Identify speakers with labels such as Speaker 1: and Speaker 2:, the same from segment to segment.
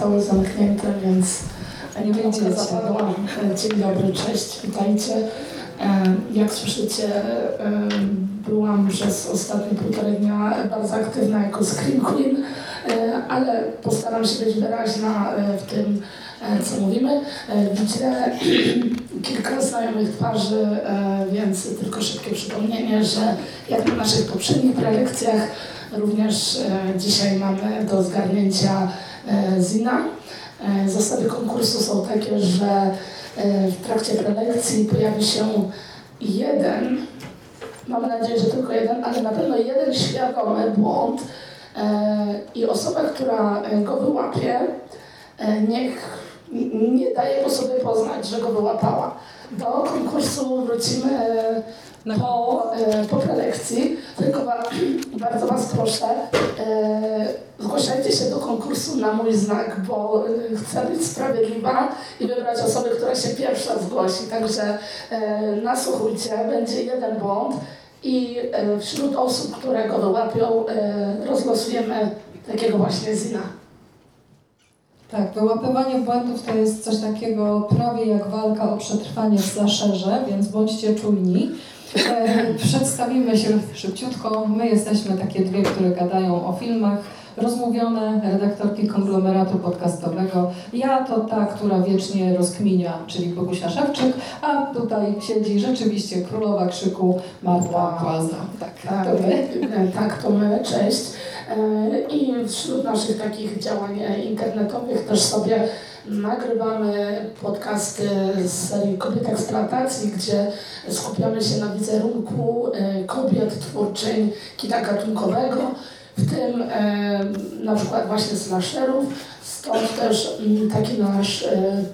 Speaker 1: zostały zamknięte, więc nie będzie zapadła. Dzień dobry, cześć, witajcie. Jak słyszycie, byłam przez ostatnie półtorej dnia bardzo aktywna jako Scream Queen, ale postaram się być wyraźna w tym, co mówimy. Widzę kilka znajomych twarzy, więc tylko szybkie przypomnienie, że jak na naszych poprzednich prelekcjach, również dzisiaj mamy do zgarnięcia Zina. Zasady konkursu są takie, że w trakcie prelekcji pojawi się jeden, mamy nadzieję, że tylko jeden, ale na pewno jeden świadomy błąd i osoba, która go wyłapie, niech nie daje po sobie poznać, że go wyłapała. Do konkursu wrócimy po, po prelekcji, tylko bardzo Was proszę, zgłaszajcie się do konkursu na mój znak, bo chcę być sprawiedliwa i wybrać osobę, która się pierwsza zgłosi. Także nasłuchujcie, będzie jeden błąd i wśród osób, które go wyłapią, rozlosujemy takiego właśnie zina.
Speaker 2: Tak, wyłapywanie błędów to jest coś takiego prawie jak walka o przetrwanie w slasherze, więc bądźcie czujni. E, przedstawimy się szybciutko. My jesteśmy takie dwie, które gadają o filmach. Rozmówione redaktorki konglomeratu podcastowego. Ja to ta, która wiecznie rozkminia, czyli Bogusia Szewczyk, a tutaj siedzi rzeczywiście królowa krzyku Marta Płaza.
Speaker 1: Tak, tak, to my. Tak, to my. Cześć. E, I wśród naszych takich działań internetowych też sobie nagrywamy podcasty z serii Kobiet Eksploatacji, gdzie skupiamy się na wizerunku e, kobiet twórczyń kina gatunkowego, w tym e, na przykład właśnie slasherów. Stąd też mm, taki nasz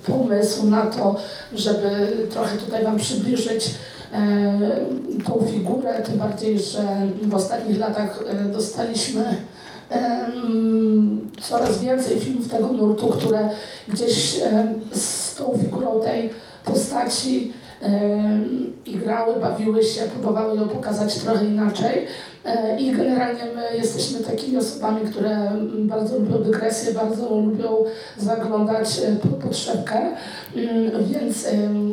Speaker 1: pomysł na to, żeby trochę tutaj Wam przybliżyć tą figurę, tym bardziej, że w ostatnich latach dostaliśmy coraz więcej filmów tego nurtu, które gdzieś z tą figurą tej postaci i grały, bawiły się, próbowały ją pokazać trochę inaczej. E, I generalnie my jesteśmy takimi osobami, które bardzo lubią dygresję, bardzo lubią zaglądać e, pod podszewkę, mm, więc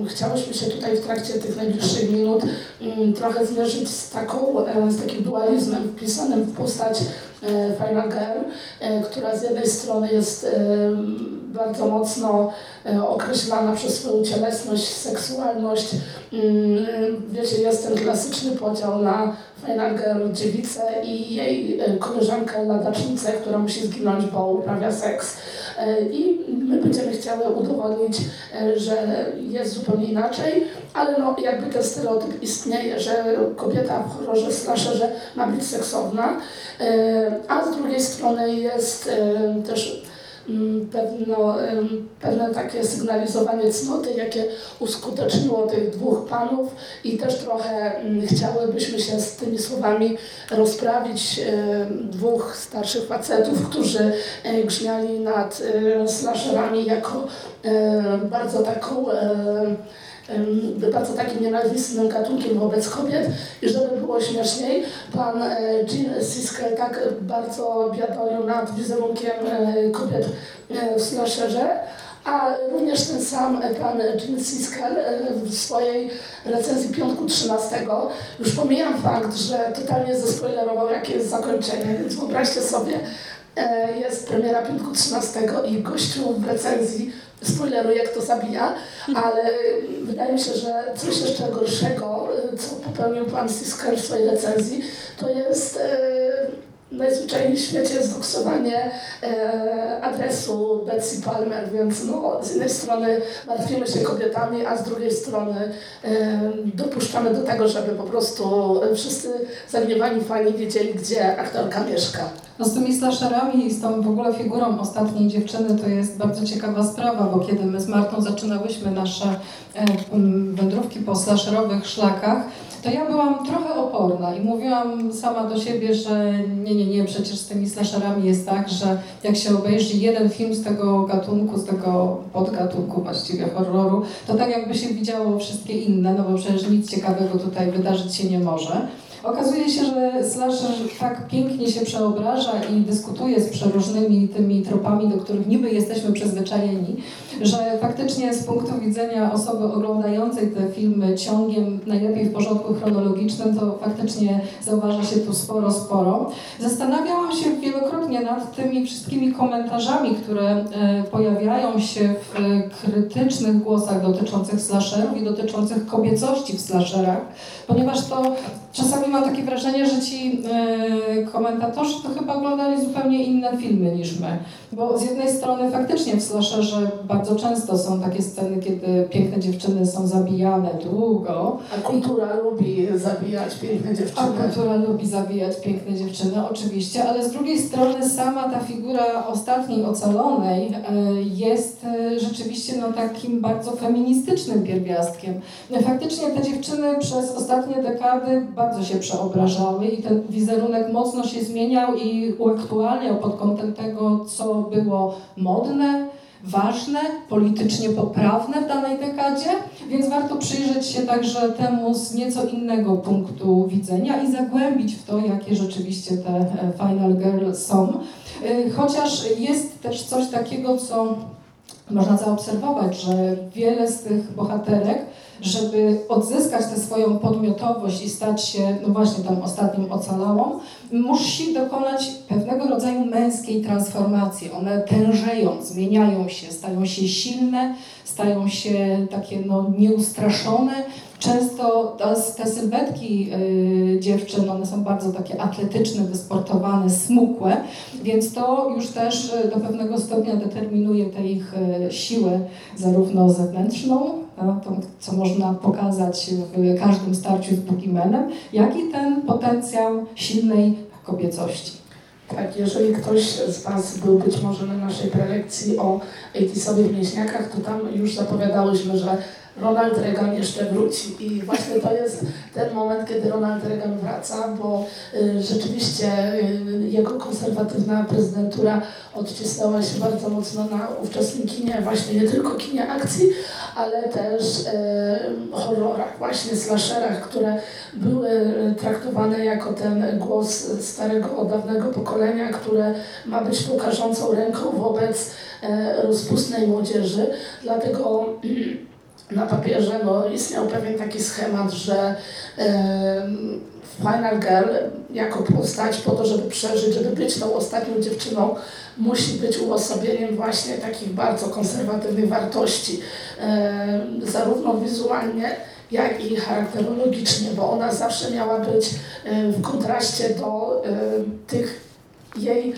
Speaker 1: chciałyśmy się tutaj w trakcie tych najbliższych minut mm, trochę zmierzyć z, taką, e, z takim dualizmem wpisanym w postać Final Girl, która z jednej strony jest bardzo mocno określana przez swoją cielesność, seksualność. Mm, wiecie, jest ten klasyczny podział na Final Girl dziewicę i jej e, koleżankę ladacznicę, która musi zginąć, bo uprawia seks. E, I my będziemy chciały udowodnić, e, że jest zupełnie inaczej, ale no, jakby ten stereotyp istnieje, że kobieta w horrorze, slasherze ma być seksowna, a z drugiej strony jest też pewno, pewne takie sygnalizowanie cnoty, jakie uskuteczniło tych dwóch panów i też trochę mm, chciałybyśmy się z tymi słowami rozprawić dwóch starszych facetów, którzy e, grzmiali nad e, slasherami jako bardzo taką bardzo takim nienawistnym gatunkiem wobec kobiet. I żeby było śmieszniej, pan e, Jean Siskel tak bardzo biadolił nad wizerunkiem e, kobiet e, w slasherze, a również ten sam pan Jim Siskel w swojej recenzji piątku 13 już pomijam fakt, że totalnie zespoilerował jakie jest zakończenie, więc wyobraźcie sobie, jest premiera piątku 13 i gościu w recenzji spoileruję, jak to zabija, ale wydaje mi się, że coś jeszcze gorszego, co popełnił pan Sisker w swojej recenzji, to jest e, najzwyczajniej w świecie zdoksowanie e, adresu Betsy Palmer, więc no, z jednej strony martwimy się kobietami, a z drugiej strony e, dopuszczamy do tego, żeby po prostu wszyscy zagniewani fani wiedzieli, gdzie aktorka mieszka.
Speaker 2: No z tymi slasherami i z tą w ogóle figurą ostatniej dziewczyny to jest bardzo ciekawa sprawa, bo kiedy my z Martą zaczynałyśmy nasze e, wędrówki po slasherowych szlakach, to ja byłam trochę oporna i mówiłam sama do siebie, że nie, nie, nie, przecież z tymi slasherami jest tak, że jak się obejrzy jeden film z tego gatunku, z tego podgatunku właściwie horroru, to tak jakby się widziało wszystkie inne, no bo przecież nic ciekawego tutaj wydarzyć się nie może. Okazuje się, że slasher tak pięknie się przeobraża i dyskutuje z przeróżnymi tymi tropami, do których niby jesteśmy przyzwyczajeni, że faktycznie z punktu widzenia osoby oglądającej te filmy ciągiem, najlepiej w porządku chronologicznym, to faktycznie zauważa się tu sporo, sporo. Zastanawiałam się wielokrotnie nad tymi wszystkimi komentarzami, które e, pojawiają się w krytycznych głosach dotyczących slasherów i dotyczących kobiecości w slasherach, ponieważ to czasami mam takie wrażenie, że ci e, komentatorzy to chyba oglądali zupełnie inne filmy niż my. Bo z jednej strony faktycznie w slasherze bardzo często są takie sceny, kiedy piękne dziewczyny są zabijane długo.
Speaker 1: A kultura lubi zabijać piękne dziewczyny.
Speaker 2: A kultura lubi zabijać piękne dziewczyny, oczywiście, ale z drugiej strony sama ta figura ostatniej ocalonej e, jest e, rzeczywiście no, takim bardzo feministycznym pierwiastkiem. Faktycznie te dziewczyny przez ostatnie dekady bardzo się przeobrażały i ten wizerunek mocno się zmieniał i uaktualniał pod kątem tego, co było modne, ważne, politycznie poprawne w danej dekadzie, więc warto przyjrzeć się także temu z nieco innego punktu widzenia i zagłębić w to, jakie rzeczywiście te e, Final Girl są. E, chociaż jest też coś takiego, co można zaobserwować, że wiele z tych bohaterek żeby odzyskać tę swoją podmiotowość i stać się, no właśnie tą ostatnią ocalałą, musi dokonać pewnego rodzaju męskiej transformacji. One tężeją, zmieniają się, stają się silne, stają się takie no, nieustraszone. Często te sylwetki y, dziewczyn, one są bardzo takie atletyczne, wysportowane, smukłe, więc to już też y, do pewnego stopnia determinuje tę ich y, siłę, zarówno zewnętrzną, to, co można pokazać w każdym starciu z Boogeymanem, jak i ten potencjal silnej kobiecości.
Speaker 1: Tak, jeżeli ktoś z Was był być może na naszej prelekcji o 80 mięśniakach, to tam już zapowiadałyśmy, że Ronald Reagan jeszcze wróci. I właśnie to jest ten moment, kiedy Ronald Reagan wraca, bo y, rzeczywiście y, jego konserwatywna prezydentura odcisnęła się bardzo mocno na ówczesnym kinie, właśnie nie tylko kinie akcji, ale też y, horrorach, właśnie slasherach, które były traktowane jako ten głos starego, dawnego pokolenia, które ma być pokażącą ręką wobec rozpustnej młodzieży. Dlatego na papierze no, istniał pewien taki schemat, że Final Girl jako postać po to, żeby przeżyć, żeby być tą ostatnią dziewczyną, musi być uosobieniem właśnie takich bardzo konserwatywnych wartości, zarówno wizualnie, jak i charakterologicznie, bo ona zawsze miała być w kontraście do tych jej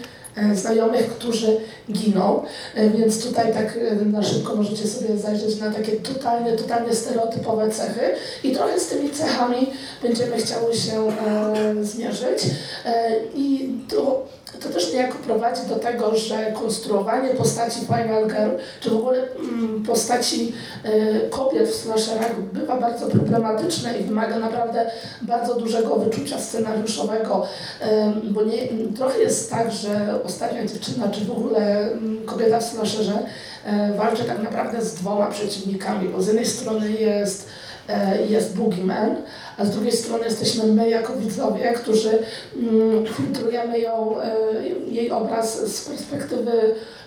Speaker 1: znajomych, którzy giną, e, więc tutaj tak e, na szybko możecie sobie zajrzeć na takie totalnie, totalnie stereotypowe cechy. I trochę z tymi cechami będziemy chciały się zmierzyć. I to to też niejako prowadzi do tego, że konstruowanie postaci Final Girl, czy w ogóle mm, postaci y, kobiet w slasherach bywa bardzo problematyczne i wymaga naprawdę bardzo dużego wyczucia scenariuszowego, y, bo nie, trochę jest tak, że ostatnia dziewczyna, czy w ogóle y, kobieta w slasherze y, walczy tak naprawdę z dwoma przeciwnikami, bo z jednej strony jest E, jest Boogeyman, a z drugiej strony jesteśmy my jako widzowie, którzy mm, filtrujemy ją, e, jej obraz z perspektywy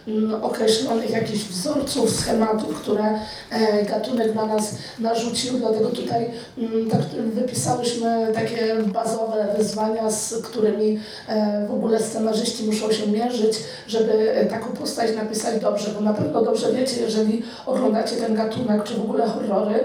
Speaker 1: mm, określonych jakichś wzorców, schematów, które e, gatunek na nas narzucił. Dlatego tutaj mm, tak, wypisałyśmy takie bazowe wyzwania, z którymi w ogóle scenarzyści muszą się mierzyć, żeby taką postać napisać dobrze, bo na pewno dobrze wiecie, jeżeli oglądacie ten gatunek, czy w ogóle horrory,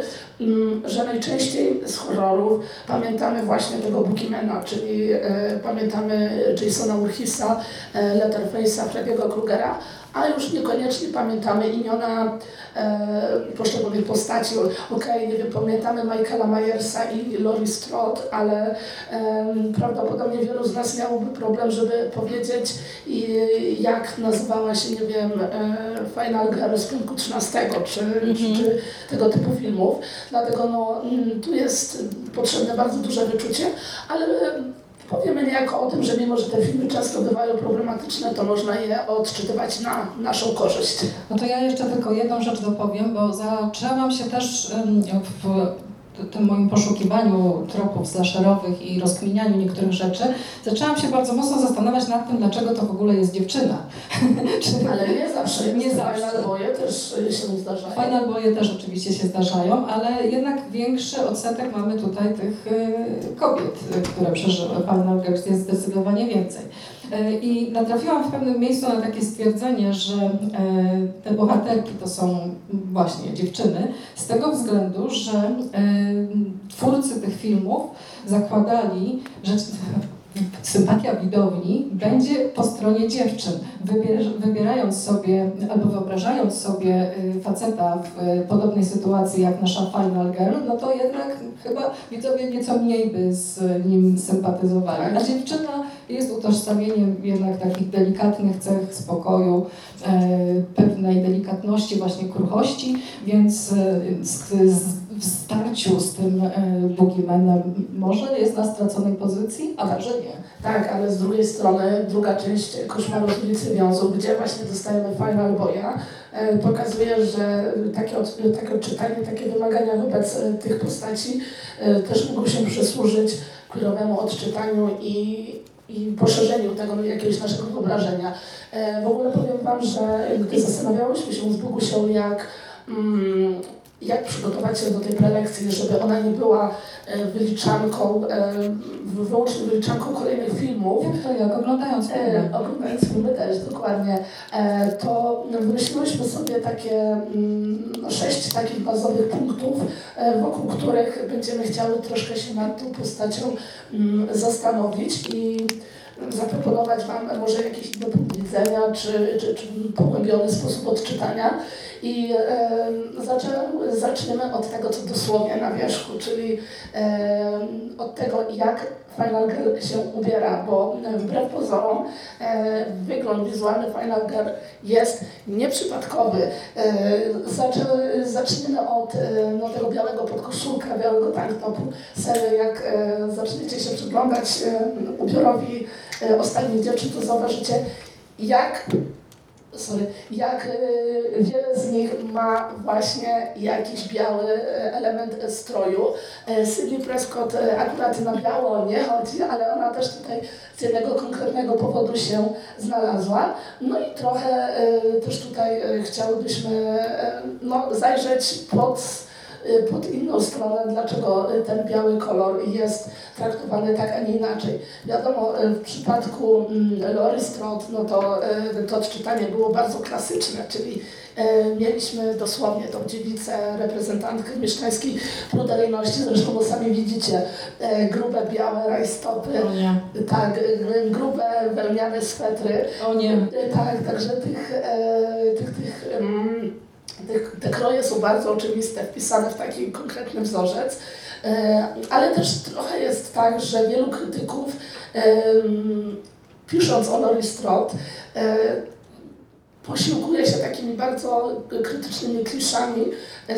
Speaker 1: że najczęściej z horrorów pamiętamy właśnie tego Bookiemana, czyli e, pamiętamy Jasona Urhisa, e, Letterface'a, Freddy'ego Krugera, a już niekoniecznie pamiętamy imiona e, poszczególnych postaci. Okej, okay, nie wiem, pamiętamy Michaela Myersa i Laurie Strode, ale e, prawdopodobnie wielu z nas miałoby problem, żeby powiedzieć, i, jak nazywała się, nie wiem, e, Final Girl z Piątku 13, czy, mm -hmm. czy, czy, tego typu filmów. Dlatego no, mm, tu jest potrzebne bardzo duże wyczucie, ale Powiemy niejako o tym, że mimo, że te filmy często bywają problematyczne, to można je odczytywać na naszą korzyść.
Speaker 2: No to ja jeszcze tylko jedną rzecz dopowiem, bo zaczęłam się też w tym moim poszukiwaniu tropów slasherowych i rozkminianiu niektórych rzeczy, zaczęłam się bardzo mocno zastanawiać nad tym, dlaczego to w ogóle jest dziewczyna.
Speaker 1: ale nie zawsze. Nie zawsze. Final boje też się zdarzają.
Speaker 2: Final boje też oczywiście się zdarzają, ale jednak większy odsetek mamy tutaj tych y, kobiet, które przeżyły Final Girls, jest zdecydowanie więcej. E, I natrafiłam w pewnym miejscu na takie stwierdzenie, że e, te bohaterki to są właśnie dziewczyny, z tego względu, że e, twórcy tych filmów zakładali, że sympatia widowni będzie po stronie dziewczyn. wybierając sobie albo wyobrażając sobie faceta w podobnej sytuacji jak nasza Final Girl, no to jednak chyba widzowie nieco mniej by z nim sympatyzowali. A dziewczyna jest utożsamieniem jednak takich delikatnych cech spokoju, e, pewnej delikatności, właśnie kruchości, więc e, w starciu z tym e, Boogeymanem może jest na straconej pozycji, a może nie.
Speaker 1: Tak, ale z drugiej strony druga część Koszmaru z ulicy Wiązów, gdzie właśnie dostajemy Final Boya, pokazuje, że takie, takie odczytanie, takie wymagania wobec tych postaci też mogą się przysłużyć queerowemu odczytaniu i i poszerzeniu tego jakiegoś naszego wyobrażenia. E, w ogóle powiem Wam, że gdy zastanawiałyśmy się z Bogusią, jak mm, jak przygotować się do tej prelekcji, żeby ona nie była e, wyliczanką, e, wyłącznie wyliczanką kolejnych filmów.
Speaker 2: Jak to jak? Oglądając
Speaker 1: filmy. E, oglądając filmy też, dokładnie. To wymyśliłyśmy sobie takie mm, sześć takich bazowych punktów, wokół których będziemy chciały troszkę się nad tą postacią mm, zastanowić i zaproponować Wam może jakiś inny punkt widzenia, czy, czy, czy pogłębiony sposób odczytania. I e, zaczniemy od tego, co dosłownie na wierzchu, czyli e, od tego, jak Final Girl się ubiera, bo wbrew pozorom e, wygląd wizualny Final Girl jest nieprzypadkowy. E, zaczniemy od no, tego białego podkoszulka, białego tanktopu. Serio, jak zaczniecie się przyglądać ubiorowi ostatnich dziewczyn, to zauważycie, jak sorry, jak y, wiele z nich ma właśnie jakiś biały y, element stroju. Sydney Prescott akurat na biało nie chodzi, ale ona też tutaj z jednego konkretnego powodu się znalazła. No i trochę też tutaj chciałybyśmy no, zajrzeć pod pod inną stronę, dlaczego y, ten biały kolor jest traktowany tak, a nie inaczej. Wiadomo, y, w przypadku mm, Lory Strode, no to to odczytanie było bardzo klasyczne, czyli mieliśmy dosłownie tą dziewicę, reprezentantkę mieszczańskiej pruderyjności, zresztą sami widzicie, grube białe rajstopy, tak, grube wełniane swetry.
Speaker 2: O nie.
Speaker 1: Tak, także tych, tych, tych te, te kroje są bardzo oczywiste, wpisane w taki konkretny wzorzec, e, ale też trochę jest tak, że wielu krytyków pisząc o Lori Strode posiłkuje się takimi bardzo krytycznymi kliszami, e,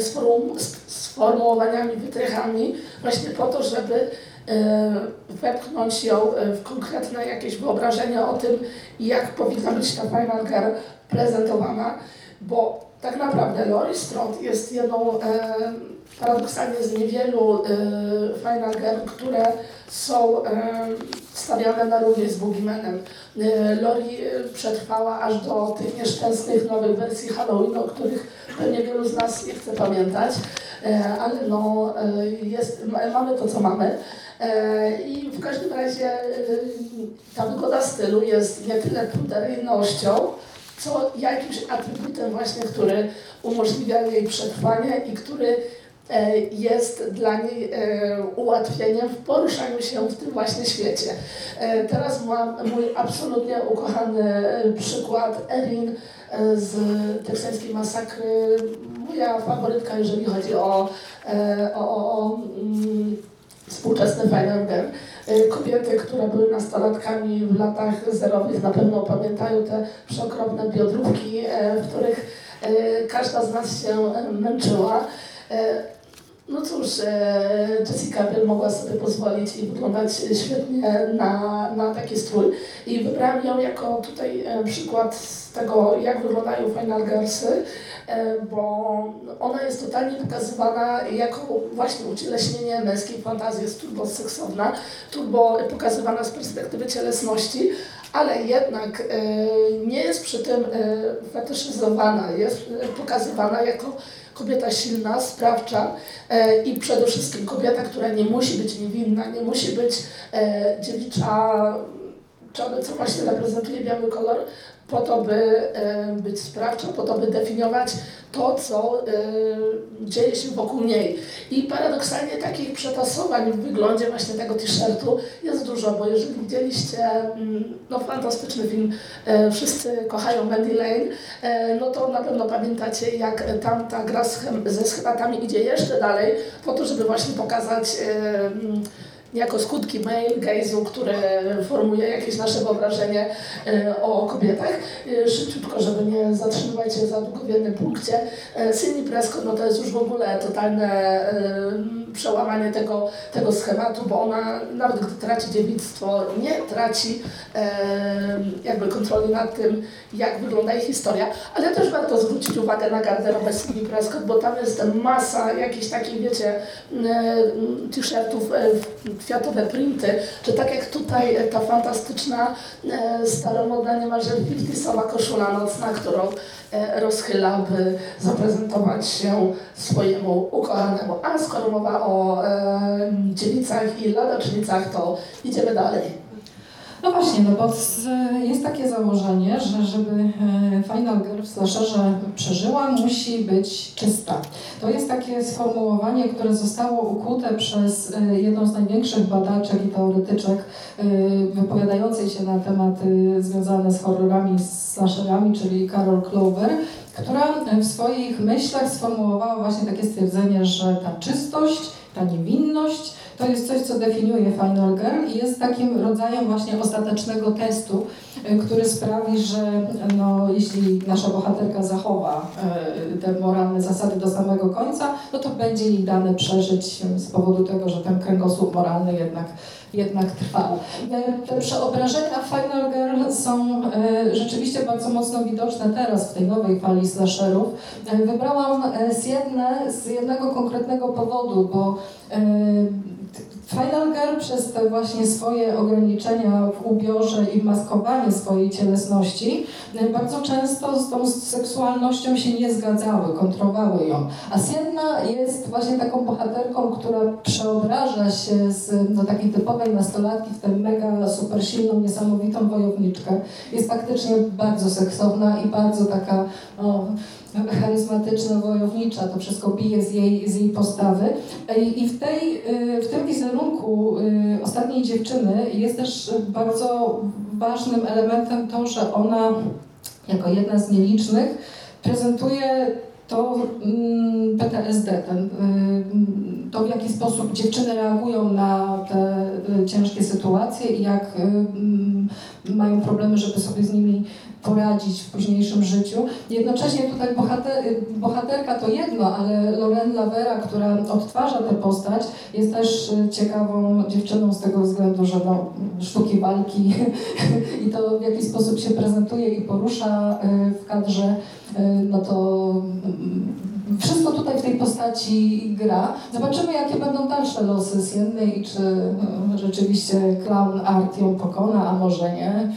Speaker 1: sformułowaniami, wytrychami, właśnie po to, żeby e, wepchnąć ją w konkretne jakieś wyobrażenie o tym, jak powinna być ta Final Girl prezentowana, bo tak naprawdę Lori Strode jest jedną e, paradoksalnie z niewielu e, Final Girl, które są e, stawiane na równi z Boogiemanem. E, Lori e, przetrwała aż do tych nieszczęsnych nowych wersji Halloween, o których pewnie wielu z nas nie chce pamiętać, e, ale no, e, jest, mamy to, co mamy. I w każdym razie ta wygoda stylu jest nie tyle pruderyjnością, co jakimś atrybutem właśnie, który umożliwia jej przetrwanie i który e, jest dla niej e, ułatwieniem w poruszaniu się w tym właśnie świecie. E, teraz mam mój absolutnie ukochany przykład Erin z teksańskiej masakry. Moja faworytka, jeżeli chodzi o, o, o, o mm, współczesny Final. Y, kobiety, które były nastolatkami w latach zerowych na pewno pamiętają te przeokropne biodrówki, e, w których e, każda z nas się e, męczyła. No cóż, Jessica Biel mogła sobie pozwolić i wyglądać świetnie na, na taki strój. I wybrałam ją jako tutaj przykład tego, jak wyglądają Final Girlsy, bo ona jest totalnie pokazywana jako właśnie ucieleśnienie męskiej fantazji, jest turbo seksowna, turbo pokazywana z perspektywy cielesności, ale jednak nie jest przy tym fetyszyzowana, jest pokazywana jako kobieta silna, sprawcza e, i przede wszystkim kobieta, która nie musi być niewinna, nie musi być e, dziewicza, czarny, co właśnie reprezentuje biały kolor, po to, by e, być sprawczą, po to, by definiować to, co e, dzieje się wokół niej. I paradoksalnie takich przetasowań w wyglądzie właśnie tego t-shirtu jest dużo, bo jeżeli widzieliście mm, no, fantastyczny film e, Wszyscy kochają Mandy Lane, no to na pewno pamiętacie, jak tam ta gra ze schematami idzie jeszcze dalej, po to, żeby właśnie pokazać jako skutki mail gaze'u, który formuje jakieś nasze wyobrażenie e, o kobietach. E, szybciutko, żeby nie zatrzymywać się za długo w jednym punkcie. E, Cindy Prescott, no to jest już w ogóle totalne przełamanie tego, tego schematu, bo ona nawet gdy traci dziewictwo, nie traci jakby kontroli nad tym, jak wygląda jej historia, ale też warto zwrócić uwagę na garderobę Cindy Prescott, bo tam jest masa jakichś takich, wiecie, t-shirtów kwiatowe printy, czy tak jak tutaj ta fantastyczna, e, staromodna, niemalże 50 koszula nocna, którą e, rozchyla, by zaprezentować się swojemu ukochanemu. A skoro mowa o e, dziewicach i ladacznicach, to idziemy dalej.
Speaker 2: No właśnie, no bo jest takie założenie, że żeby e, Final Girl w slasherze przeżyła, musi być czysta. To jest takie sformułowanie, które zostało ukute przez e, jedną z największych badaczek i teoretyczek e, wypowiadającej się na tematy związane z horrorami, z slasherami, czyli Carol Clover, która w swoich myślach sformułowała właśnie takie stwierdzenie, że ta czystość, ta niewinność, to jest coś, co definiuje Final Girl i jest takim rodzajem właśnie ostatecznego testu, y, który sprawi, że no, jeśli nasza bohaterka zachowa y, te moralne zasady do samego końca, no to będzie jej dane przeżyć z powodu tego, że ten kręgosłup moralny jednak jednak trwał. Te przeobrażenia Final Girl są rzeczywiście bardzo mocno widoczne teraz w tej nowej fali slasherów. Wybrałam z, jedne, z jednego konkretnego powodu, bo Final Girl przez te właśnie swoje ograniczenia w ubiorze i maskowanie swojej cielesności e, bardzo często z tą seksualnością się nie zgadzały, kontrowały ją. A Sienna jest właśnie taką bohaterką, która przeobraża się z no, takiej typowej nastolatki w tę mega super silną, niesamowitą wojowniczkę. Jest faktycznie bardzo seksowna i bardzo taka no, charyzmatyczna, wojownicza, to wszystko bije z jej, z jej postawy. I w, tej, y, w tym wizerunku y, ostatniej dziewczyny jest też bardzo ważnym elementem to, że ona jako jedna z nielicznych prezentuje to mm, PTSD, ten, y, to w jaki sposób dziewczyny reagują na te ciężkie sytuacje i jak mm, mają problemy, żeby sobie z nimi poradzić w późniejszym życiu. Jednocześnie tutaj bohater, bohaterka to jedno, ale Loren Lavera, która odtwarza tę postać, jest też ciekawą dziewczyną z tego względu, że no, sztuki walki i to w jaki sposób się prezentuje i porusza y, w kadrze, y, no to mm, wszystko tutaj w tej postaci gra. Zobaczymy, jakie będą dalsze losy Siennej i czy y, rzeczywiście clown art ją pokona, a może nie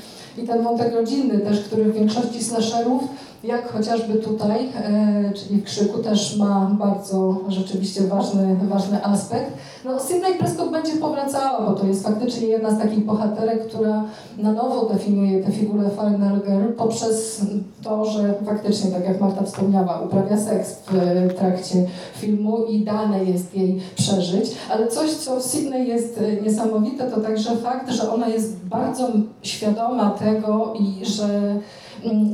Speaker 2: i ten wątek rodzinny też, który w większości slasherów, jak chociażby tutaj, e, czyli w Krzyku, też ma bardzo rzeczywiście ważny, ważny aspekt. No, Sydney Prescott będzie powracała, bo to jest faktycznie jedna z takich bohaterek, która na nowo definiuje tę figurę Final Girl poprzez to, że faktycznie, tak jak Marta wspomniała, uprawia seks w trakcie filmu i dane jest jej przeżyć. Ale coś, co w Sydney jest niesamowite, to także fakt, że ona jest bardzo świadoma tego i że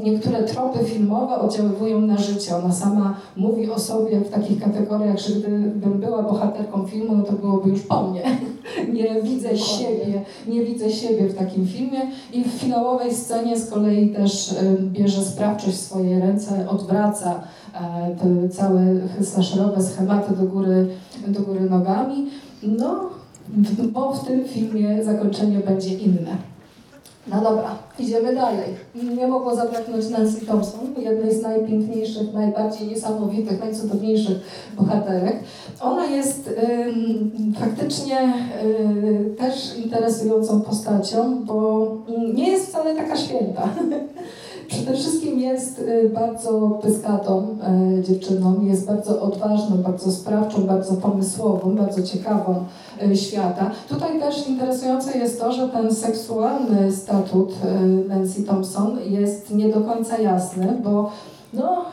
Speaker 2: niektóre tropy filmowe oddziaływują na życie. Ona sama mówi o sobie w takich kategoriach, że gdybym była bohaterką filmu, no to byłoby już po mnie. nie widzę siebie, nie widzę siebie w takim filmie i w finałowej scenie z kolei też bierze sprawczość w swoje ręce, odwraca e, te całe slasherowe schematy do góry do góry nogami. No, bo w tym filmie zakończenie będzie inne. No dobra, idziemy dalej. Nie mogło zabraknąć Nancy Thompson, jednej z najpiękniejszych, najbardziej niesamowitych, najcudowniejszych bohaterek. Ona jest y, faktycznie y, też interesującą postacią, bo nie jest wcale taka święta. Przede wszystkim jest y, bardzo pyskatą y, dziewczyną, jest bardzo odważną, bardzo sprawczą, bardzo pomysłową, bardzo ciekawą y, świata. Tutaj też interesujące jest to, że ten seksualny statut Nancy Thompson jest nie do końca jasny, bo no,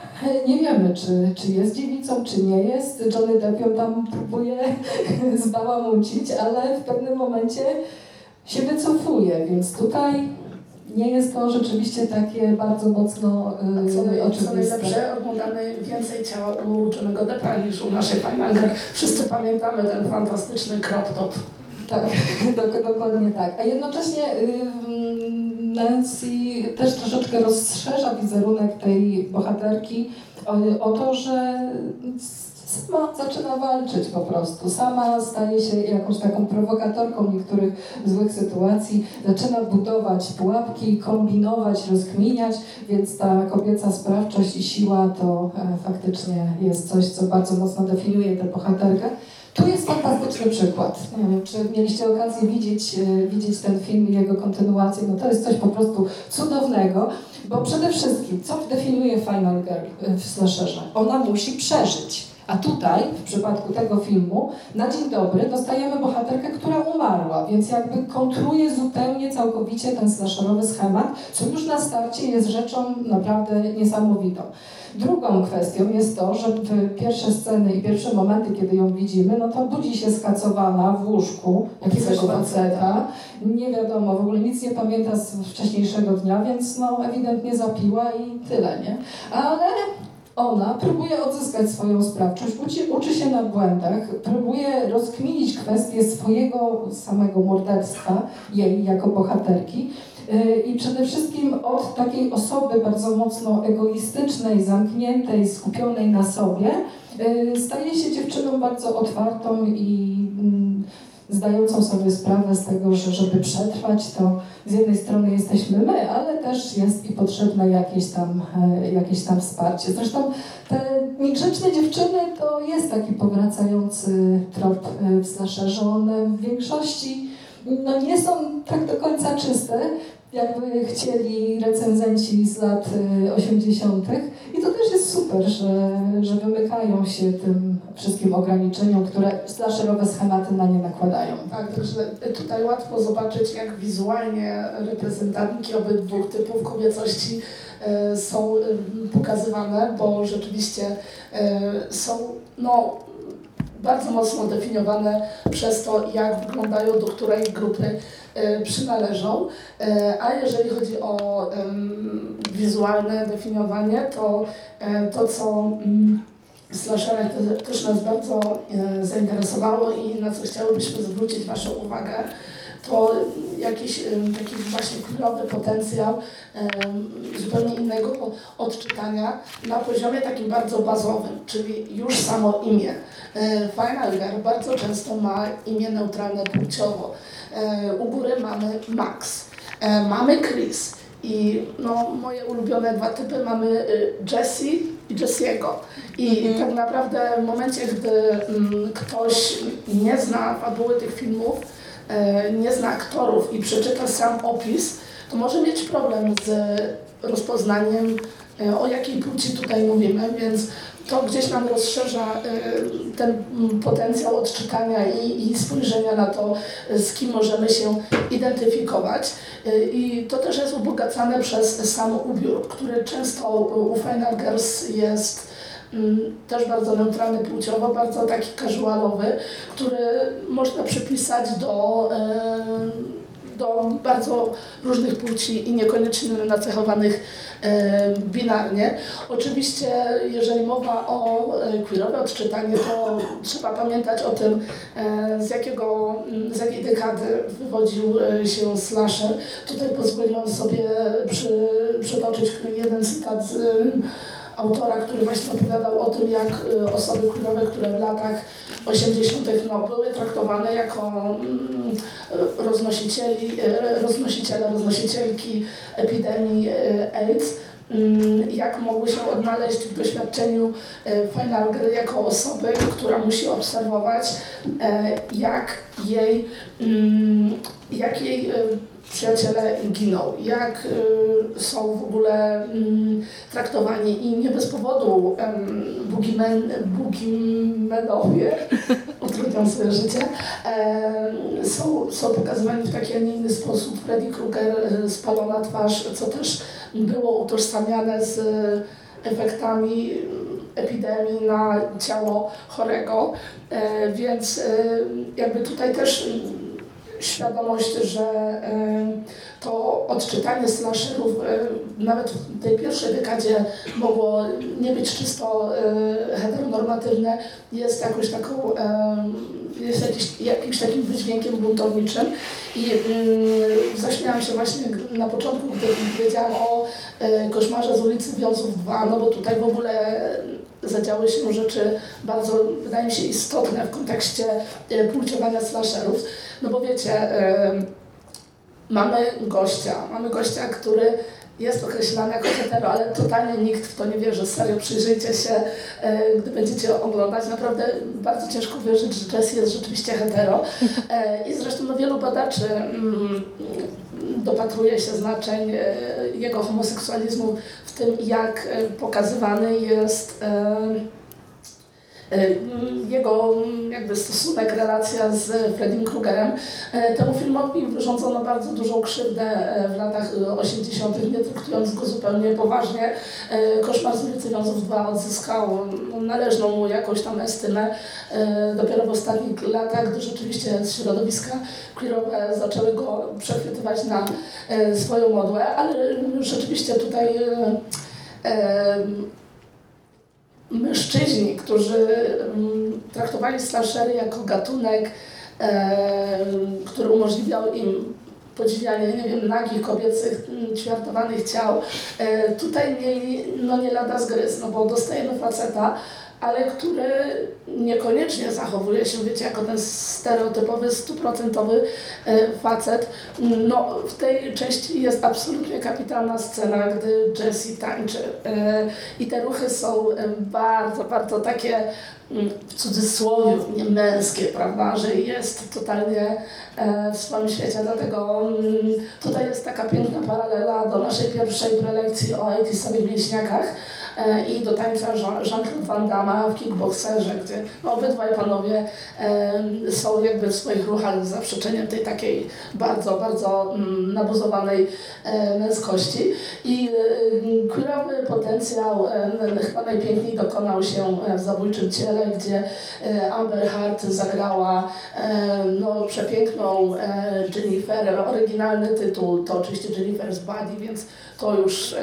Speaker 2: nie wiemy, czy, czy jest dziewicą, czy nie jest. Johnny Depp ją tam próbuje zbałamucić, ale w pewnym momencie się wycofuje, więc tutaj nie jest to rzeczywiście takie bardzo mocno
Speaker 1: yy, co, naj, oczywiste. Co najlepsze, oglądamy więcej ciała u Johnego Deppa niż u naszej pani Wszyscy pamiętamy ten fantastyczny crop top.
Speaker 2: Tak, dokładnie tak. A jednocześnie yy, Nancy też troszeczkę rozszerza wizerunek tej bohaterki o, o to, że sama zaczyna walczyć po prostu. Sama staje się jakąś taką prowokatorką niektórych złych sytuacji, zaczyna budować pułapki, kombinować, rozkminiać, więc ta kobieca sprawczość i siła to e, faktycznie jest coś, co bardzo mocno definiuje tę bohaterkę. Tu jest fantastyczny przykład. Nie wiem, czy mieliście okazję widzieć, e, widzieć ten film i jego kontynuację. No to jest coś po prostu cudownego, bo przede wszystkim, co definiuje Final Girl w slasherze? Ona musi przeżyć. A tutaj, w przypadku tego filmu, na dzień dobry dostajemy bohaterkę, która umarła, więc jakby kontruje zupełnie, całkowicie ten slasherowy schemat, co już na starcie jest rzeczą naprawdę niesamowitą. Drugą kwestią jest to, że pierwsze sceny i pierwsze momenty, kiedy ją widzimy, no to budzi się skacowana w łóżku jakiegoś faceta. Nie wiadomo, w ogóle nic nie pamięta z wcześniejszego dnia, więc no ewidentnie zapiła i tyle, nie? Ale ona próbuje odzyskać swoją sprawczość, uczy, uczy się na błędach, próbuje rozkminić kwestię swojego samego morderstwa, jej jako bohaterki. Y, I przede wszystkim od takiej osoby bardzo mocno egoistycznej, zamkniętej, skupionej na sobie, y, staje się dziewczyną bardzo otwartą i zdającą sobie sprawę z tego, że żeby przetrwać, to z jednej strony jesteśmy my, ale też jest i potrzebne jakieś tam, e, jakieś tam wsparcie. Zresztą te niegrzeczne dziewczyny to jest taki powracający trop e, w slasherze. One w większości no, nie są tak do końca czyste, jakby chcieli recenzenci z lat 80. I to też jest super, że, że wymykają się tym wszystkim ograniczeniom, które slasherowe schematy na nie nakładają.
Speaker 1: Tak, także tutaj łatwo zobaczyć, jak wizualnie reprezentantki obydwu typów kobiecości y, są y, pokazywane, bo rzeczywiście są no, bardzo mocno definiowane przez to, jak wyglądają, do której grupy E, przynależą. E, a jeżeli chodzi o wizualne definiowanie, to e, to, co mm, slasherach też nas bardzo zainteresowało i na co chciałybyśmy zwrócić Waszą uwagę, to jakiś taki właśnie kluczowy potencjał zupełnie innego odczytania na poziomie takim bardzo bazowym, czyli już samo imię. Final Girl bardzo często ma imię neutralne płciowo. E, u góry mamy Max, e, mamy Chris i no, moje ulubione dwa typy mamy y, Jessie i Jessiego. I mm. tak naprawdę w momencie, gdy mm, ktoś nie zna fabuły tych filmów, e, nie zna aktorów i przeczyta sam opis, to może mieć problem z rozpoznaniem, o jakiej płci tutaj mówimy, więc to gdzieś nam rozszerza y, ten potencjał odczytania i, i spojrzenia na to, z kim możemy się identyfikować. Y, I to też jest ubogacane przez sam ubiór, który często u Final Girls jest mm, też bardzo neutralny płciowo, bardzo taki casualowy, który można przypisać do do bardzo różnych płci i niekoniecznie nacechowanych e, binarnie. Oczywiście, jeżeli mowa o e, queerowe odczytanie, to trzeba pamiętać o tym, e, z, jakiego, z jakiej dekady wywodził się slasher. Tutaj pozwoliłam sobie przy, przytoczyć jeden cytat z autora, który właśnie opowiadał o tym, jak y, osoby queerowe, które w latach 80. No, były traktowane jako mm, roznosicieli, y, roznosiciele, roznosicielki epidemii y, AIDS, jak mogły się odnaleźć w doświadczeniu Final Girl jako osoby, która musi obserwować, jak jej, mm, jak jej przyjaciele giną, jak są w ogóle mm, traktowani i nie bez powodu bugiemen, bugimenowie utrudnią sobie życie, są, są pokazywani w taki, a nie inny sposób. Freddy Krueger, y, spalona twarz, co też było utożsamiane z efektami epidemii na ciało chorego, e, więc jakby tutaj też świadomość, że to odczytanie slasherów nawet w tej pierwszej dekadzie mogło nie być czysto heteronormatywne, jest jakoś taką, jest jakiś, jakimś takim wydźwiękiem buntowniczym i zaśmiałam się właśnie na początku, gdy wiedziałam o e, koszmarze z ulicy Wiązów 2, no bo tutaj w ogóle zadziały się rzeczy bardzo, wydaje mi się, istotne w kontekście e, płciowania slasherów. No bo wiecie, mamy gościa, mamy gościa, który jest określany jako hetero, ale totalnie nikt w to nie wierzy. Serio, przyjrzyjcie się, e, gdy będziecie oglądać. Naprawdę bardzo ciężko wierzyć, że Jess jest rzeczywiście hetero. E, I zresztą no, wielu badaczy mm, dopatruje się znaczeń jego homoseksualizmu w tym, jak pokazywany jest E, jego jakby stosunek, relacja z Freddym Krugerem. E, temu filmowi wyrządzono bardzo dużą krzywdę e, w latach 80., nie traktując go zupełnie poważnie. Koszmar z ulicy Wiązów 2 odzyskał no, należną mu jakąś tam estymę. Dopiero w ostatnich latach, gdy rzeczywiście środowiska queerowe zaczęły go przechwytywać na swoją modłę, ale rzeczywiście tutaj mężczyźni, którzy mm, traktowali slashery jako gatunek, który umożliwiał im podziwianie, nie wiem, nagich, kobiecych, mm, ćwiartowanych ciał. E, tutaj mieli, no nie lada zgryz, no bo dostajemy faceta, ale który niekoniecznie zachowuje się, wiecie, jako ten stereotypowy, stuprocentowy e, facet. No, w tej części jest absolutnie kapitalna scena, gdy Jessie tańczy e, i te ruchy są e, bardzo, bardzo takie mm, w cudzysłowie nie męskie, prawda, że jest totalnie w swoim świecie, dlatego mm, tutaj jest taka piękna paralela do naszej pierwszej prelekcji o 80 mięśniakach, E, i do tańca Jean-Claude Van Damme w kickboxerze, gdzie no, obydwaj panowie są jakby w swoich ruchach zaprzeczeniem tej takiej bardzo, bardzo mm, nabuzowanej e, męskości. I e, queerowy potencjał chyba najpiękniej dokonał się w Zabójczym Ciele, gdzie Amber Hart zagrała no, przepiękną Jennifer. Oryginalny tytuł to oczywiście Jennifer's Body, więc to już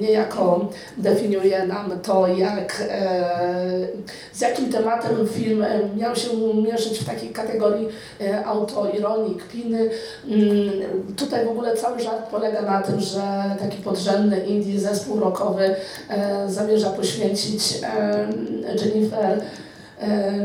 Speaker 1: niejako definiuje nam to, jak, e, z jakim tematem film e, miał się mierzyć w takiej kategorii e, autoironii, kpiny. Mm, tutaj w ogóle cały żart polega na tym, że taki podrzędny indie zespół rockowy zamierza poświęcić Jennifer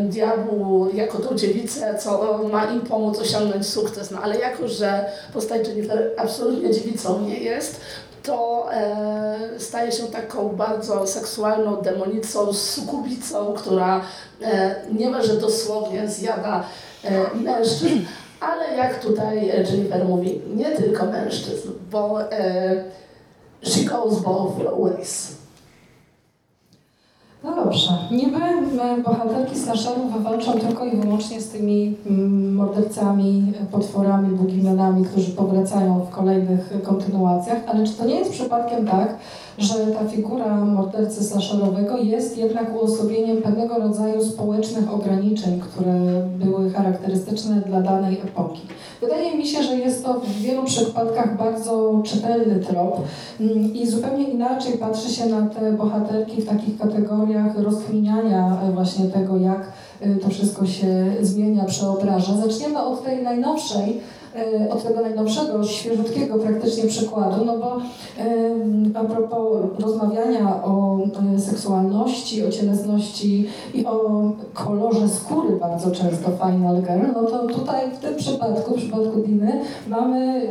Speaker 1: diabłu jako tą dziewicę, co ma im pomóc osiągnąć sukces. No ale jako, że postać Jennifer absolutnie dziewicą nie jest, to e, staje się taką bardzo seksualną demonicą, sukubicą, która e, niemalże dosłownie zjada e, mężczyzn, ale jak tutaj Jennifer mówi, nie tylko mężczyzn, bo e, she goes both ways.
Speaker 2: No dobrze. Niby bohaterki slasherów walczą tylko i wyłącznie z tymi mm, mordercami, potworami, bugimionami, którzy powracają w kolejnych kontynuacjach, ale czy to nie jest przypadkiem tak, że ta figura mordercy slasherowego jest jednak uosobieniem pewnego rodzaju społecznych ograniczeń, które były charakterystyczne dla danej epoki. Wydaje mi się, że jest to w wielu przypadkach bardzo czytelny trop mm, i zupełnie inaczej patrzy się na te bohaterki w takich kategoriach rozkminiania e, właśnie tego, jak e, to wszystko się zmienia, przeobraża. Zaczniemy od tej najnowszej od tego najnowszego, świeżutkiego praktycznie przykładu, no bo a propos rozmawiania o e, seksualności, o cielesności i o kolorze skóry bardzo często Final Girl, no to tutaj w tym przypadku, w przypadku Diny, mamy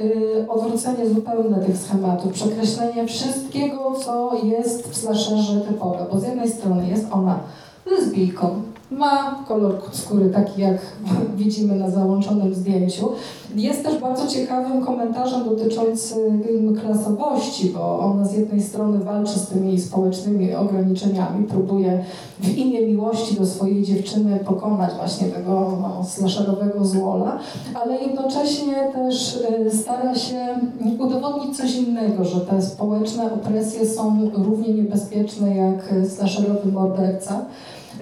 Speaker 2: odwrócenie zupełne tych schematów, przekreślenie wszystkiego, co jest w slasherze typowe, bo z jednej strony jest ona lesbijką, ma kolor skóry taki, jak widzimy na załączonym zdjęciu. Jest też bardzo ciekawym komentarzem dotyczącym klasowości, bo ona z jednej strony walczy z tymi społecznymi ograniczeniami, próbuje w imię miłości do swojej dziewczyny pokonać właśnie tego no, slasherowego złola, ale jednocześnie też y, stara się udowodnić coś innego, że te społeczne opresje są równie niebezpieczne jak slasherowy morderca.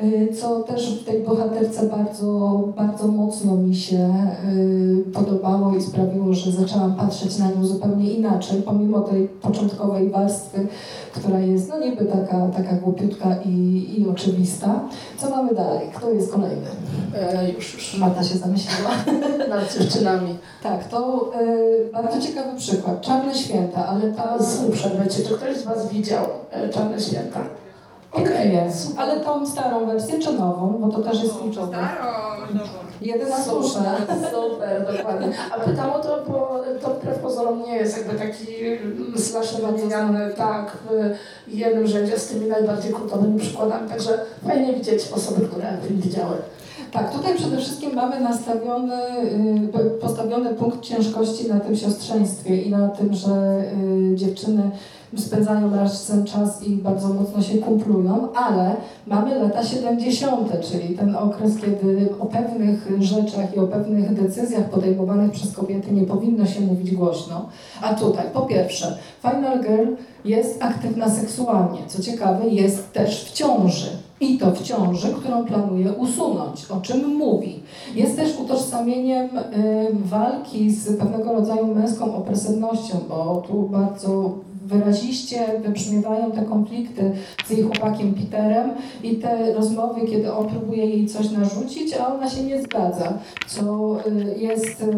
Speaker 2: Y, co też w tej bohaterce bardzo, bardzo mocno mi się y, podobało i sprawiło, że zaczęłam patrzeć na nią zupełnie inaczej, pomimo tej początkowej warstwy, która jest no niby taka, taka głupiutka i, i oczywista. Co mamy dalej? Kto jest kolejny?
Speaker 1: E, już, już.
Speaker 2: Marta się zamyśliła.
Speaker 1: Nad dziewczynami.
Speaker 2: Tak, to y, bardzo ciekawy przykład. Czarne Święta, ale ta...
Speaker 1: Przerwę Cię, czy ktoś z Was widział e, Czarne Święta?
Speaker 2: Okej, jest. Ale tą starą wersję czy nową? Bo to też jest kluczowe.
Speaker 3: Starą,
Speaker 2: Jedyna
Speaker 1: słuszna. Super, dokładnie. A pytam o to, bo to wbrew pozorom nie jest jakby taki slasher wymieniany tak w jednym rzędzie z tymi najbardziej kultowymi przykładami, także fajnie widzieć osoby, które film widziały.
Speaker 2: Tak, tutaj przede wszystkim mamy nastawiony, y, postawiony punkt ciężkości na tym siostrzeństwie i na tym, że y, dziewczyny spędzają razem czas i bardzo mocno się kumplują, ale mamy lata 70., czyli ten okres, kiedy o pewnych rzeczach i o pewnych decyzjach podejmowanych przez kobiety nie powinno się mówić głośno. A tutaj, po pierwsze, Final Girl jest aktywna seksualnie. Co ciekawe, jest też w ciąży. I to w ciąży, którą planuje usunąć, o czym mówi. Jest też utożsamieniem walki z pewnego rodzaju męską opresywnością, bo tu bardzo wyraziście wybrzmiewają te konflikty z jej chłopakiem Peterem i te rozmowy, kiedy on próbuje jej coś narzucić, a ona się nie zgadza, co y, jest y,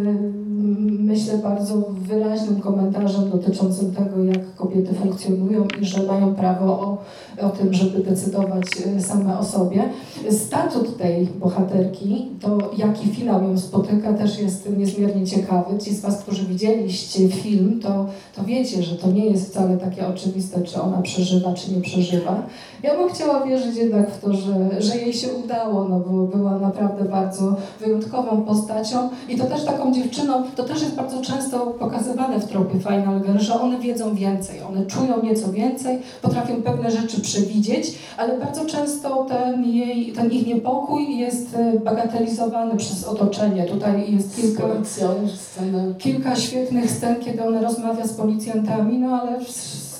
Speaker 2: myślę bardzo wyraźnym komentarzem dotyczącym tego, jak kobiety funkcjonują i że mają prawo o, o tym, żeby decydować y, same o sobie. Statut tej bohaterki, to jaki finał ją spotyka, też jest niezmiernie ciekawy. Ci z Was, którzy widzieliście film, to, to wiecie, że to nie jest wcale takie oczywiste, czy ona przeżywa, czy nie przeżywa. Ja bym chciała wierzyć jednak w to, że, że jej się udało, no bo była naprawdę bardzo wyjątkową postacią i to też taką dziewczyną, to też jest bardzo często pokazywane w tropie Final Girl, że one wiedzą więcej, one czują nieco więcej, potrafią pewne rzeczy przewidzieć, ale bardzo często ten, jej, ten ich niepokój jest e, bagatelizowany przez otoczenie. Tutaj jest kilka, kilka świetnych scen, kiedy ona rozmawia z policjantami, no ale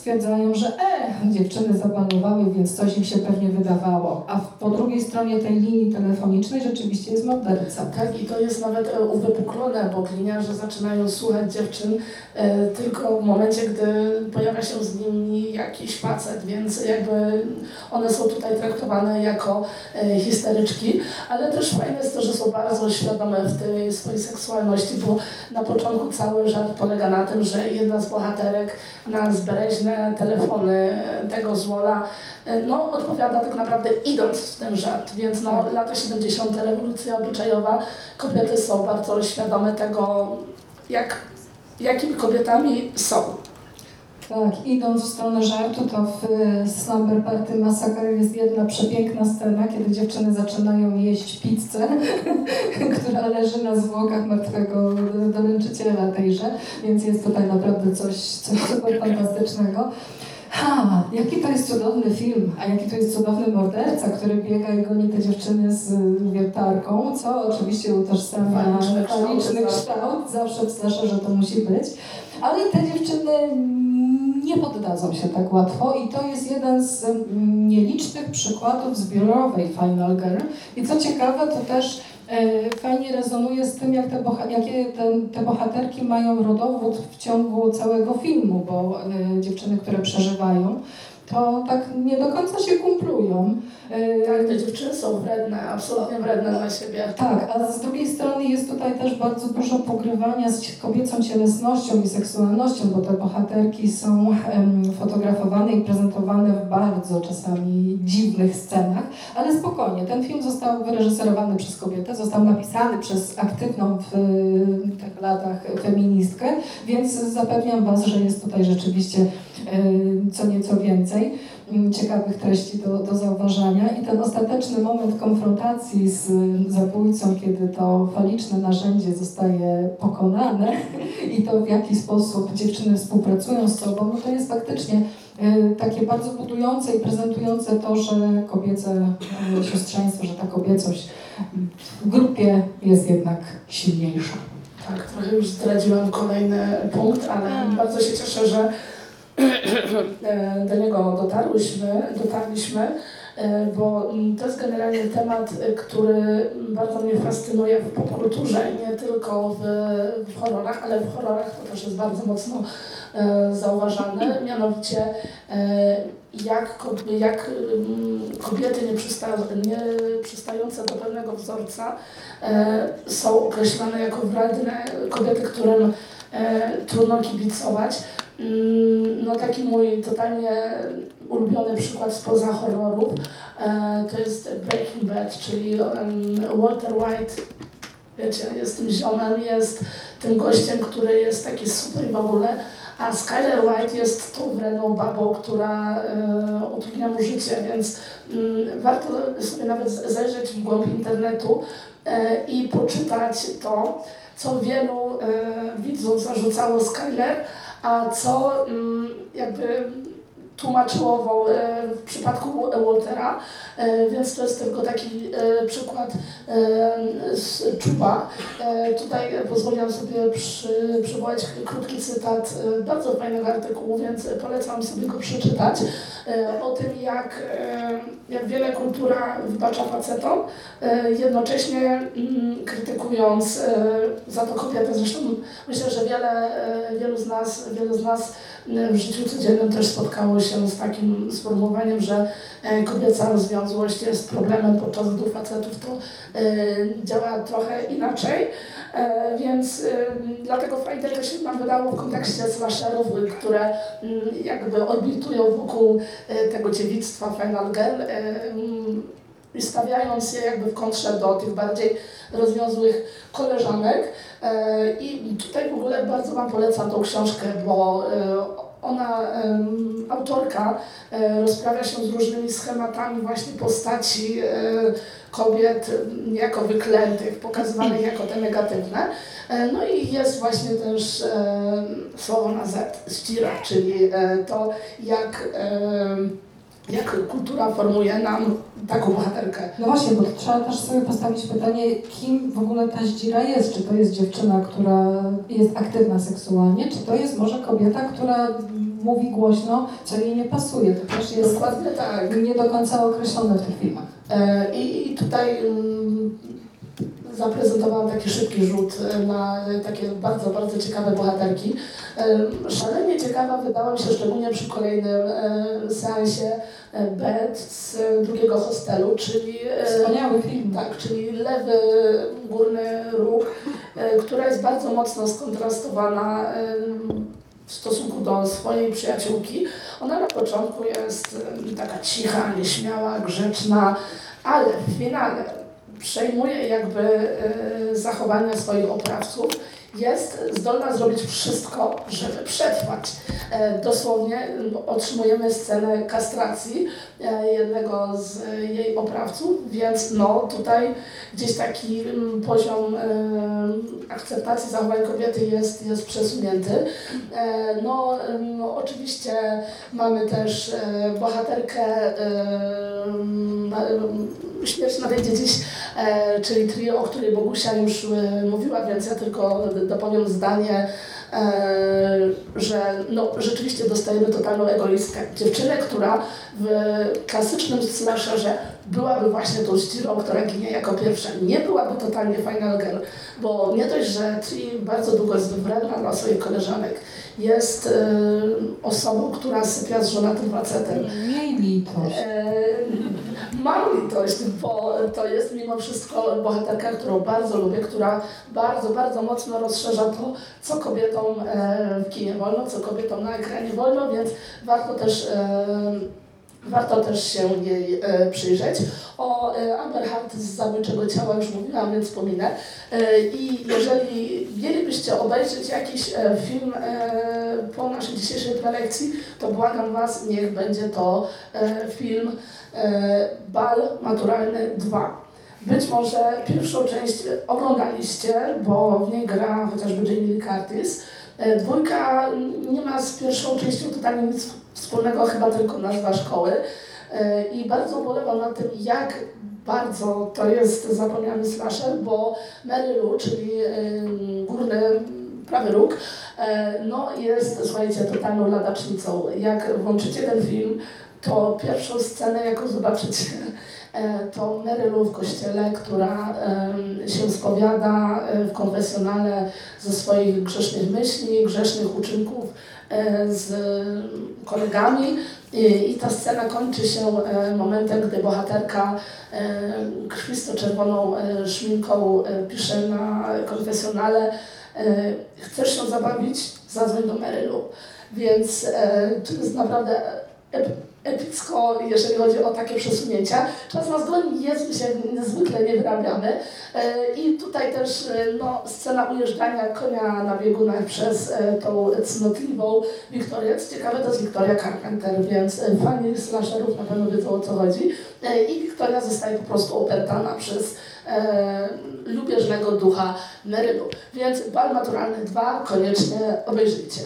Speaker 2: stwierdzają, że e, dziewczyny zabalowały, więc coś im się pewnie wydawało. A po drugiej stronie tej linii telefonicznej rzeczywiście jest morderca.
Speaker 1: Tak, i to jest nawet e, uwypuklone, bo gliniarze zaczynają słuchać dziewczyn e, tylko w momencie, gdy pojawia się z nimi jakiś facet, więc jakby one są tutaj traktowane jako e, histeryczki, ale też fajne jest to, że są bardzo świadome w tej swojej seksualności, bo na początku cały żart polega na tym, że jedna z bohaterek na zbereźne telefony tego złola, no odpowiada tak naprawdę idąc w ten żart, więc no lata 70. rewolucja obyczajowa, kobiety są bardzo świadome tego, jak, jakimi kobietami są.
Speaker 2: Tak, idąc w stronę żartu, to w Slumber Party Massacre jest jedna przepiękna scena, kiedy dziewczyny zaczynają jeść pizzę, która leży na zwłokach martwego doręczyciela tejże, więc jest tutaj naprawdę coś, coś super fantastycznego. Ha, jaki to jest cudowny film, a jaki to jest cudowny morderca, który biega i goni te dziewczyny z wiertarką, co oczywiście utożsamia faliczny kształt, zawsze w że to musi być. Ale te dziewczyny nie poddadzą się tak łatwo i to jest jeden z mm, nielicznych przykładów zbiorowej Final Girl. I co ciekawe, to też e, fajnie rezonuje z tym, jak te, jakie te, te, bohaterki mają rodowód w ciągu całego filmu, bo e, dziewczyny, które przeżywają, to tak nie do końca się kumplują.
Speaker 1: Tak, te dziewczyny są wredne, absolutnie wredne na siebie.
Speaker 2: Tak, a z drugiej strony jest tutaj też bardzo dużo pogrywania z kobiecą cielesnością i seksualnością, bo te bohaterki są fotografowane i prezentowane w bardzo czasami dziwnych scenach, ale spokojnie, ten film został wyreżyserowany przez kobietę, został napisany przez aktywną w tych latach feministkę, więc zapewniam Was, że jest tutaj rzeczywiście co nieco więcej ciekawych treści do, do zauważania i ten ostateczny moment konfrontacji z zabójcą, kiedy to faliczne narzędzie zostaje pokonane i to w jaki sposób dziewczyny współpracują z sobą, no to jest faktycznie y, takie bardzo budujące i prezentujące to, że kobiece y, siostrzeństwo, że ta kobiecość w grupie jest jednak silniejsza.
Speaker 1: Tak, trochę już zdradziłam kolejny punkt, ale tak. bardzo się cieszę, że do niego dotarłyśmy, dotarliśmy, e, bo to jest generalnie temat, który bardzo mnie fascynuje w popkulturze, nie tylko w, w horrorach, ale w horrorach to też jest bardzo mocno e, zauważane, mianowicie e, jak, jak mm, kobiety nie, przysta, nie przystające do pewnego wzorca są określane jako wredne, kobiety, którym trudno kibicować. Mm, no taki mój totalnie ulubiony przykład spoza horrorów e, to jest Breaking Bad, czyli Walter White, wiecie, jest tym ziomem, jest tym gościem, który jest taki super w ogóle, a Skyler White jest tą wredną babą, która e, utrudnia mu życie, więc mm, warto sobie nawet zajrzeć w głąb internetu e, i poczytać to, co wielu widzów zarzucało Skyler, a co mm, jakby tłumaczyło e, w przypadku Waltera, e, więc to jest tylko taki e, przykład z Czuba. Tutaj pozwoliłam sobie przy, przywołać krótki cytat bardzo fajnego artykułu, więc polecam sobie go przeczytać, o tym jak, jak wiele kultura wybacza facetom, jednocześnie mm, krytykując za to kobietę. Zresztą myślę, że wiele, wielu z nas, wielu z nas w życiu codziennym też spotkało się z takim sformułowaniem, że e, kobieca rozwiązłość jest problemem, podczas gdy facetów to e, działa trochę inaczej. E, więc dlatego fajnie to się nam wydało w kontekście slasherów, które mm, jakby orbitują wokół tego dziewictwa Final Girl i stawiając je jakby w kontrze do tych bardziej rozwiązłych koleżanek. I tutaj w ogóle bardzo Wam polecam tą książkę, bo ona, autorka, e, rozprawia się z różnymi schematami właśnie postaci e, kobiet jako wyklętych, pokazywanych jako te negatywne. E, no i jest właśnie też słowo na Z, ścira, czyli to jak jak kultura formuje nam taką bohaterkę.
Speaker 2: No właśnie, bo trzeba też sobie postawić pytanie, kim w ogóle ta zdzira jest. Czy to jest dziewczyna, która jest aktywna seksualnie, czy to jest może kobieta, która mówi głośno, co jej nie pasuje. To też jest Dokładnie tak. nie do końca określone w tych filmach.
Speaker 1: E, I tutaj mm, zaprezentowałam taki szybki rzut na takie bardzo, bardzo ciekawe bohaterki. E, szalenie ciekawa wydała mi się szczególnie przy kolejnym e, seansie Bed z drugiego hostelu, czyli
Speaker 2: Wspaniały film.
Speaker 1: Tak, czyli lewy górny róg, która jest bardzo mocno skontrastowana w stosunku do swojej przyjaciółki. Ona na początku jest taka cicha, nieśmiała, grzeczna, ale w finale przejmuje jakby y, zachowania swoich oprawców jest zdolna zrobić wszystko, żeby przetrwać. E, dosłownie otrzymujemy scenę kastracji e, jednego z jej oprawców, więc no tutaj gdzieś taki poziom e, akceptacji zachowań kobiety jest, jest przesunięty. No, no oczywiście mamy też bohaterkę Śmierć nadejdzie dziś, e, czyli trio, o której Bogusia już e, mówiła, więc ja tylko dopowiem zdanie, e, że no, rzeczywiście dostajemy totalną egoistkę. Dziewczynę, która w klasycznym slasherze byłaby właśnie tą ścierą, która ginie jako pierwsza. Nie byłaby totalnie Final Girl, bo nie dość, że Tri bardzo długo jest wredna dla swoich koleżanek, jest y, osobą, która sypia z żonatym facetem.
Speaker 2: Miej litość. E,
Speaker 1: mam litość, bo to jest mimo wszystko bohaterka, którą bardzo lubię, która bardzo, bardzo mocno rozszerza to, co kobietom e, w kinie wolno, co kobietom na ekranie wolno, więc warto też e, Warto też się jej e, przyjrzeć. O Amber Heard z Zabójczego Ciała już mówiłam, więc wspominę. I jeżeli mielibyście obejrzeć jakiś e, film e, po naszej dzisiejszej prelekcji, to błagam Was, niech będzie to e, film Bal Maturalny 2. Być może pierwszą część oglądaliście, bo w niej gra chociażby Jamie Lee Curtis. Dwójka nie ma z pierwszą częścią totalnie nic wspólnego chyba tylko nazwa szkoły. I bardzo ubolewam na tym, jak bardzo to jest zapomniany slasher, bo Mary Lou, czyli górny prawy róg, e, no jest, słuchajcie, totalną ladacznicą. Jak włączycie ten film, to pierwszą scenę, jaką zobaczycie, e, to Mary Lou w kościele, która się spowiada w konfesjonale ze swoich grzesznych myśli, grzesznych uczynków, E, z kolegami i ta scena kończy się e, momentem, gdy bohaterka e, krwisto-czerwoną szminką pisze na konfesjonale chcesz się zabawić? Zadzwoń do Merylu. Więc to jest naprawdę epicko, jeżeli chodzi o takie przesunięcia. Czas nas goni, jest, my się niezwykle nie wyrabiamy. E, I tutaj też e, no, scena ujeżdżania konia na biegunach przez e, tą cnotliwą Wiktorię. Ciekawe, to jest Wiktoria Carpenter, więc fani slasherów na pewno wiedzą o co chodzi. I Wiktoria zostaje po prostu opertana przez e, lubieżnego ducha Merylu. Więc Bal Maturalny 2 koniecznie obejrzyjcie.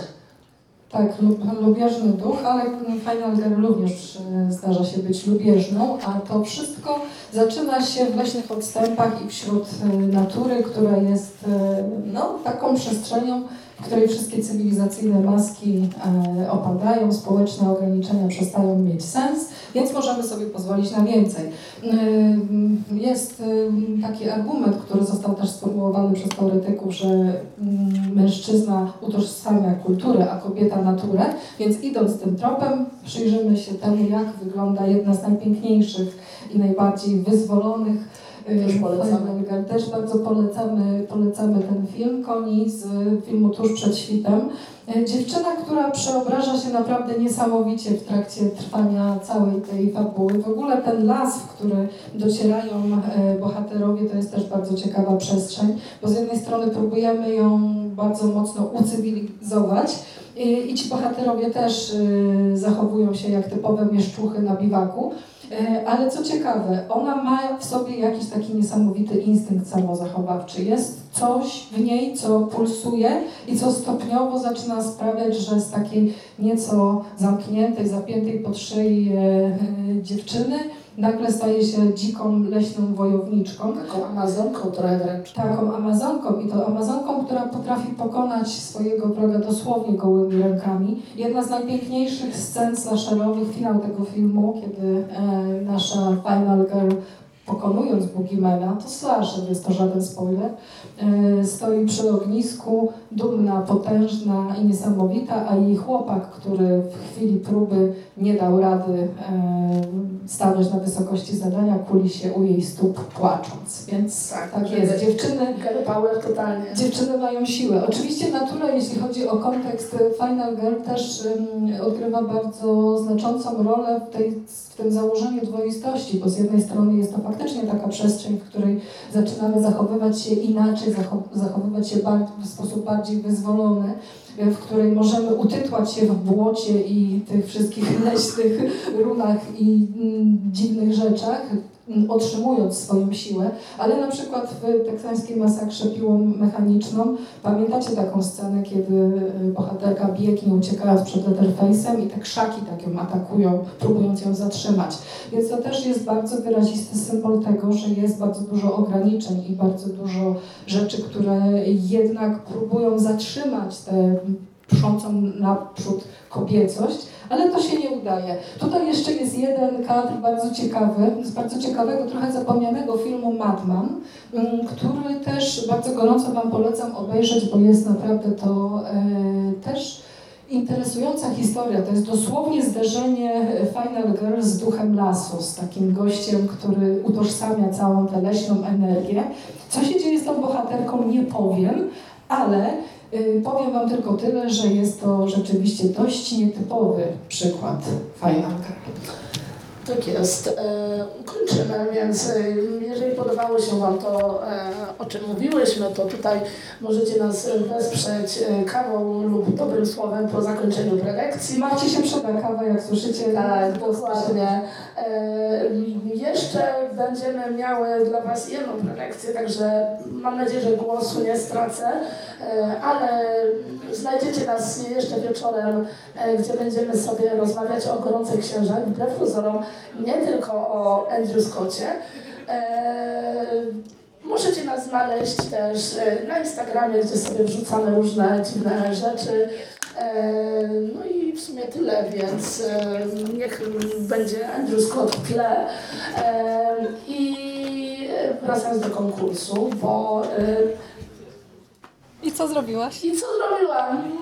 Speaker 2: Tak, lubieżny duch, ale Final Girl również e, zdarza się być lubieżną, a to wszystko zaczyna się w leśnych odstępach i wśród e, natury, która jest e, no, taką przestrzenią, w której wszystkie cywilizacyjne maski e, opadają, społeczne ograniczenia przestają mieć sens, więc możemy sobie pozwolić na więcej. E, jest e, taki argument, który został też sformułowany przez teoretyków, że mm, mężczyzna utożsamia kulturę, a kobieta naturę, więc idąc tym tropem przyjrzymy się temu, jak wygląda jedna z najpiękniejszych i najbardziej wyzwolonych też polecamy. Też bardzo polecamy, polecamy ten film, Koni z filmu Tuż przed świtem. E, dziewczyna, która przeobraża się naprawdę niesamowicie w trakcie trwania całej tej fabuły. W ogóle ten las, w który docierają e, bohaterowie, to jest też bardzo ciekawa przestrzeń, bo z jednej strony próbujemy ją bardzo mocno ucywilizować, i ci bohaterowie też e, zachowują się jak typowe mieszczuchy na biwaku, E, ale co ciekawe, ona ma w sobie jakiś taki niesamowity instynkt samozachowawczy. Jest coś w niej, co pulsuje i co stopniowo zaczyna sprawiać, że z takiej nieco zamkniętej, zapiętej pod szyi e, e, dziewczyny nagle staje się dziką, leśną wojowniczką.
Speaker 1: Taką amazonką trochę wręcz.
Speaker 2: Taką amazonką i to amazonką, która potrafi pokonać swojego wroga dosłownie gołymi rękami. Jedna z najpiękniejszych scen slasherowych, finał tego filmu, kiedy e, nasza Final Girl pokonując Boogiemana, to slasher, jest to żaden spoiler, e, stoi przy ognisku, dumna, potężna i niesamowita, a jej chłopak, który w chwili próby nie dał rady e, stanąć na wysokości zadania, kuli się u jej stóp płacząc. Więc tak, tak jest. Dziewczyny,
Speaker 1: power totalnie.
Speaker 2: dziewczyny mają siłę. Oczywiście natura, jeśli chodzi o kontekst Final Girl, też odgrywa bardzo znaczącą rolę w, tej, w tym założeniu dwoistości, bo z jednej strony jest to faktycznie taka przestrzeń, w której zaczynamy zachowywać się inaczej, zachowywać się w sposób bardziej wyzwolony, w której możemy utytłać się w błocie i tych wszystkich leśnych runach i mm, dziwnych rzeczach. Otrzymując swoją siłę, ale na przykład w teksańskiej masakrze piłą mechaniczną pamiętacie taką scenę, kiedy y, bohaterka biegnie uciekając przed Leatherface'em i te krzaki tak ją atakują, próbując ją zatrzymać. Więc to też jest bardzo wyrazisty symbol tego, że jest bardzo dużo ograniczeń i bardzo dużo rzeczy, które jednak próbują zatrzymać tę pszczącą naprzód kobiecość, ale to się nie udaje. Tutaj jeszcze jest jeden kadr bardzo ciekawy, z bardzo ciekawego, trochę zapomnianego filmu Madman, mm, który też bardzo gorąco Wam polecam obejrzeć, bo jest naprawdę to e, też interesująca historia. To jest dosłownie zderzenie Final Girl z duchem lasu, z takim gościem, który utożsamia całą tę leśną energię. Co się dzieje z tą bohaterką, nie powiem, ale powiem Wam tylko tyle, że jest to rzeczywiście dość nietypowy przykład Girl.
Speaker 1: Tak jest. E, Kończymy, więc e, jeżeli podobało się Wam to, e, o czym mówiłyśmy, to tutaj możecie nas wesprzeć kawą lub dobrym słowem po zakończeniu prelekcji.
Speaker 2: Macie się przyda kawa, jak słyszycie.
Speaker 1: Tak, dokładnie. E, jeszcze będziemy miały dla Was jedną prelekcję, także mam nadzieję, że głosu nie stracę, e, ale znajdziecie nas jeszcze wieczorem, e, gdzie będziemy sobie rozmawiać o gorących księżach, wbrew pozorom nie tylko o Andrew Scottie. Możecie nas znaleźć też na Instagramie, gdzie sobie wrzucamy różne dziwne rzeczy. E, No i w sumie tyle, więc e, niech będzie Andrew Scott w tle. E, I wracając do konkursu, bo
Speaker 2: I co zrobiłaś?
Speaker 1: i co zrobiłam?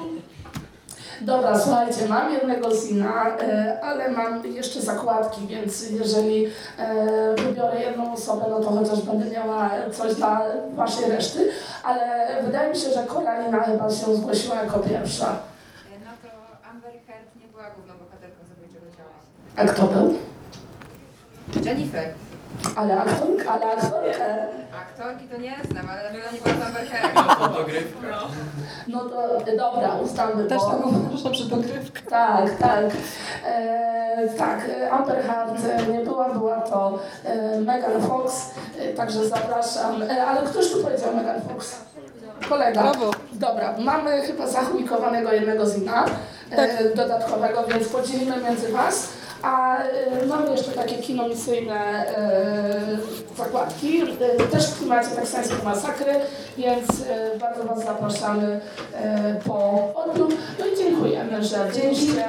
Speaker 1: Dobra, słuchajcie, mam jednego zina, ale mam jeszcze zakładki, więc jeżeli wybiorę jedną osobę, no to chociaż będę miała coś dla waszej reszty, ale wydaje mi się, że Koralina chyba się zgłosiła jako pierwsza.
Speaker 3: No to Amber Heard nie była główną bohaterką zabójczego ciała.
Speaker 1: A kto był?
Speaker 3: Jennifer.
Speaker 1: Ale aktorka, ale aktorkę.
Speaker 3: Aktorki to nie znam, ale na pewno nie była Amber Heard.
Speaker 1: No to dobra, ustalmy,
Speaker 2: Też
Speaker 1: bo...
Speaker 2: tak uważam, że dogrywka.
Speaker 1: Tak, tak. E, tak, e, Amber Heard e, nie była, była to e, Megan Fox, e, także zapraszam. E, ale któż tu powiedział Megan Fox? Kolega.
Speaker 2: Brawo.
Speaker 1: Dobra, mamy chyba zachujkowanego jednego zina e, dodatkowego, więc podzielimy między Was. A e, mamy jeszcze takie kino misyjne e, zakładki, e, też w klimacie teksańskiej masakry, więc bardzo Was zapraszamy po odbiór. No i dziękujemy, że byliście.